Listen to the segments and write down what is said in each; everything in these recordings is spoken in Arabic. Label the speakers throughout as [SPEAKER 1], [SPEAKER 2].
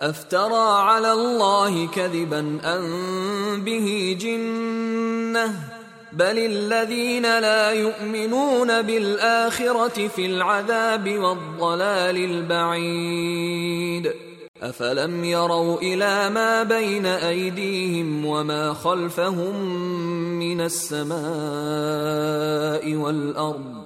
[SPEAKER 1] أفترى على الله كذبا أم به جنة؟ بل الذين لا يؤمنون بالآخرة في العذاب والضلال البعيد. أفلم يروا إلى ما بين أيديهم وما خلفهم من السماء والأرض؟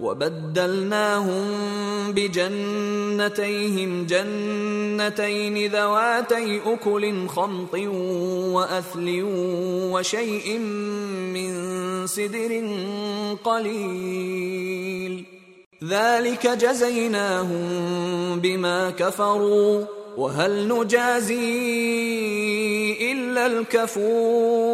[SPEAKER 1] وبدلناهم بجنتيهم جنتين ذواتي أكل خمط وأثل وشيء من سدر قليل. ذلك جزيناهم بما كفروا وهل نجازي إلا الكفور.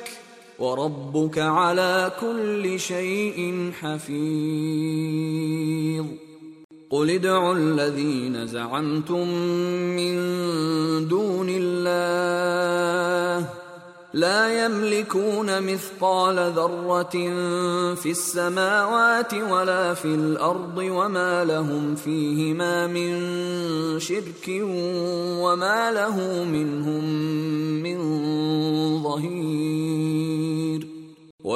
[SPEAKER 1] وربك على كل شيء حفيظ. قل ادعوا الذين زعمتم من دون الله لا يملكون مثقال ذرة في السماوات ولا في الأرض وما لهم فيهما من شرك وما له منهم من ظهير.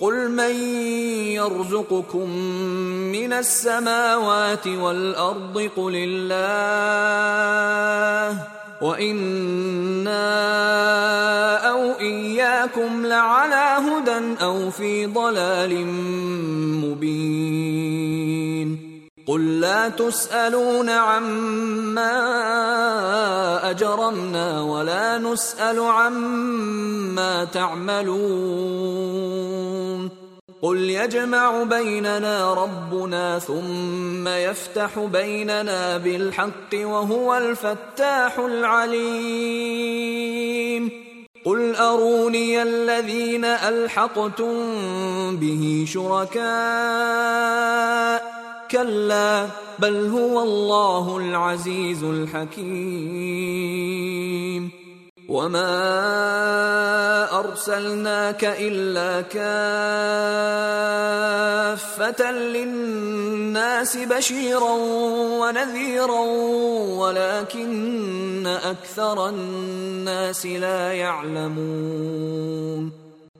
[SPEAKER 1] قل من يرزقكم من السماوات والارض قل الله وأنا أو اياكم لعلى هدى أو في ضلال مبين قل لا تسالون عما اجرمنا ولا نسال عما تعملون قل يجمع بيننا ربنا ثم يفتح بيننا بالحق وهو الفتاح العليم قل اروني الذين الحقتم به شركاء كلا بل هو الله العزيز الحكيم. وما ارسلناك الا كافه للناس بشيرا ونذيرا ولكن أكثر الناس لا يعلمون.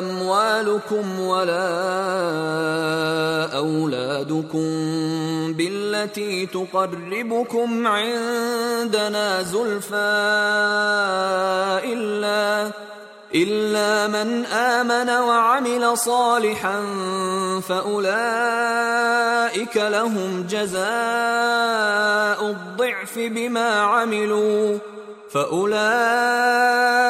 [SPEAKER 1] أموالكم ولا أولادكم بالتي تقربكم عندنا زلفى إلا إلا من آمن وعمل صالحا فأولئك لهم جزاء الضعف بما عملوا فأولئك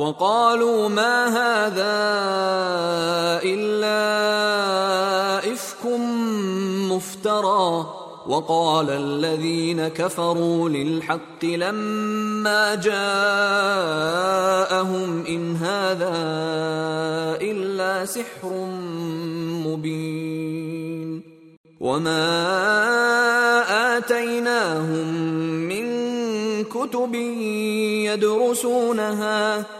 [SPEAKER 1] وقالوا ما هذا إلا إفك مفترى. وقال الذين كفروا للحق لما جاءهم إن هذا إلا سحر مبين. وما آتيناهم من كتب يدرسونها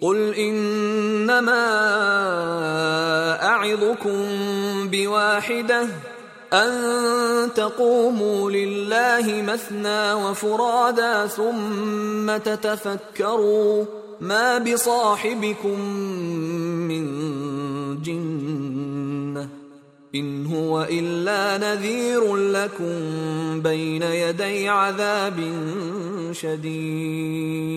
[SPEAKER 1] قل انما اعظكم بواحده ان تقوموا لله مثنى وفرادا ثم تتفكروا ما بصاحبكم من جنه ان هو الا نذير لكم بين يدي عذاب شديد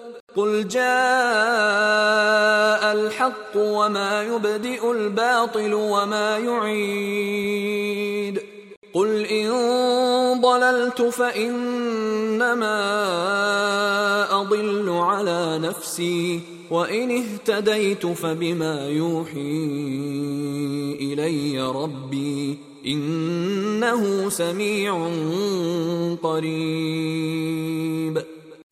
[SPEAKER 1] قل جاء الحق وما يبدئ الباطل وما يعيد قل ان ضللت فانما اضل على نفسي وان اهتديت فبما يوحي الي ربي انه سميع قريب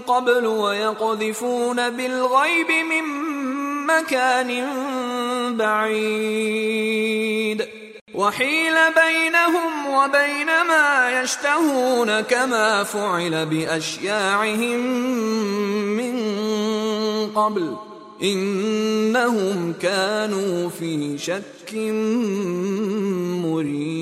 [SPEAKER 1] قبل ويقذفون بالغيب من مكان بعيد. وحيل بينهم وبين ما يشتهون كما فعل بأشياعهم من قبل. إنهم كانوا في شك مريب.